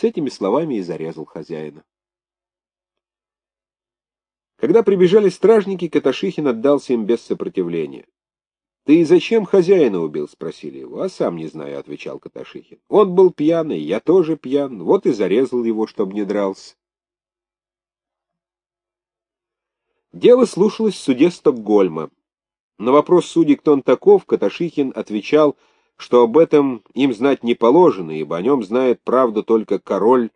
С этими словами и зарезал хозяина. Когда прибежали стражники, Каташихин отдался им без сопротивления. — Ты зачем хозяина убил? — спросили его. — А сам не знаю, — отвечал Каташихин. — Он был пьяный, я тоже пьян, вот и зарезал его, чтобы не дрался. Дело слушалось в суде Стокгольма. На вопрос судей, кто он таков, Каташихин отвечал, что об этом им знать не положено, ибо о нем знает правду только король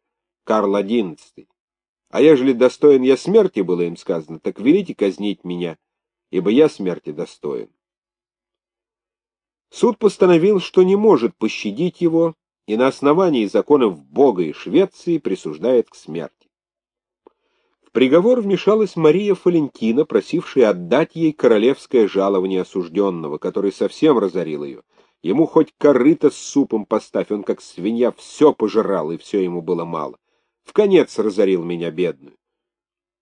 Карл XI. А ежели достоин я смерти, было им сказано, так велите казнить меня, ибо я смерти достоин. Суд постановил, что не может пощадить его, и на основании законов Бога и Швеции присуждает к смерти. В приговор вмешалась Мария Фалентина, просившая отдать ей королевское жалование осужденного, который совсем разорил ее. Ему хоть корыто с супом поставь, он как свинья все пожирал, и все ему было мало. В конец разорил меня, бедную.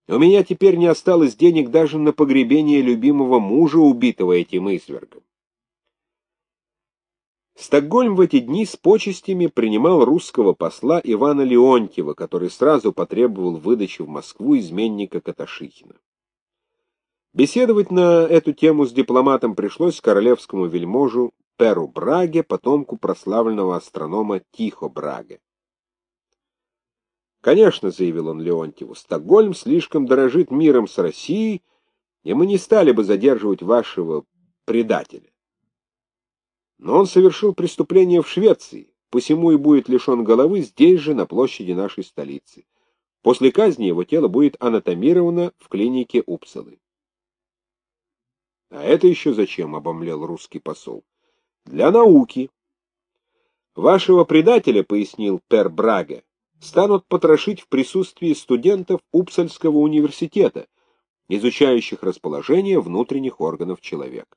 У меня теперь не осталось денег даже на погребение любимого мужа, убитого этим извергом. Стокгольм в эти дни с почестями принимал русского посла Ивана Леонтьева, который сразу потребовал выдачи в Москву изменника Каташихина. Беседовать на эту тему с дипломатом пришлось королевскому вельможу Перу Браге, потомку прославленного астронома Тихо Браге. Конечно, — заявил он Леонтьеву, — Стокгольм слишком дорожит миром с Россией, и мы не стали бы задерживать вашего предателя. Но он совершил преступление в Швеции, посему и будет лишен головы здесь же, на площади нашей столицы. После казни его тело будет анатомировано в клинике Упсалы. — А это еще зачем? — обомлел русский посол. — Для науки. Вашего предателя, — пояснил Пер Браге, станут потрошить в присутствии студентов Упсальского университета, изучающих расположение внутренних органов человека.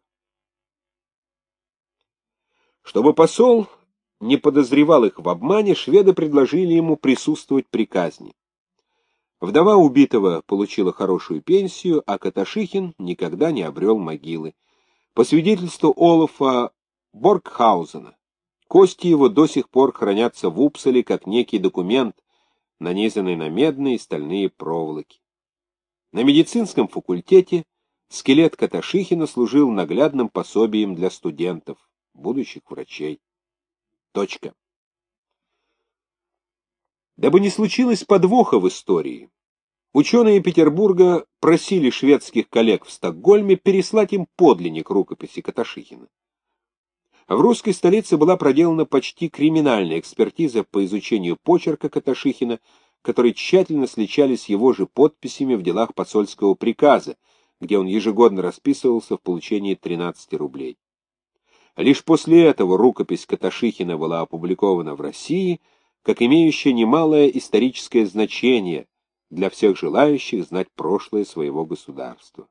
Чтобы посол не подозревал их в обмане, шведы предложили ему присутствовать при казни. Вдова убитого получила хорошую пенсию, а Каташихин никогда не обрел могилы. По свидетельству Олафа Боргхаузена, Кости его до сих пор хранятся в Упсале как некий документ, нанизанный на медные и стальные проволоки. На медицинском факультете скелет Каташихина служил наглядным пособием для студентов, будущих врачей. Точка. Дабы не случилось подвоха в истории, ученые Петербурга просили шведских коллег в Стокгольме переслать им подлинник рукописи Каташихина. В русской столице была проделана почти криминальная экспертиза по изучению почерка Каташихина, которые тщательно сличались его же подписями в делах посольского приказа, где он ежегодно расписывался в получении 13 рублей. Лишь после этого рукопись Каташихина была опубликована в России, как имеющая немалое историческое значение для всех желающих знать прошлое своего государства.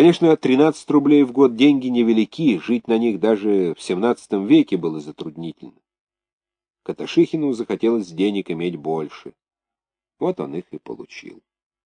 Конечно, 13 рублей в год деньги невелики, жить на них даже в XVII веке было затруднительно. Каташихину захотелось денег иметь больше. Вот он их и получил.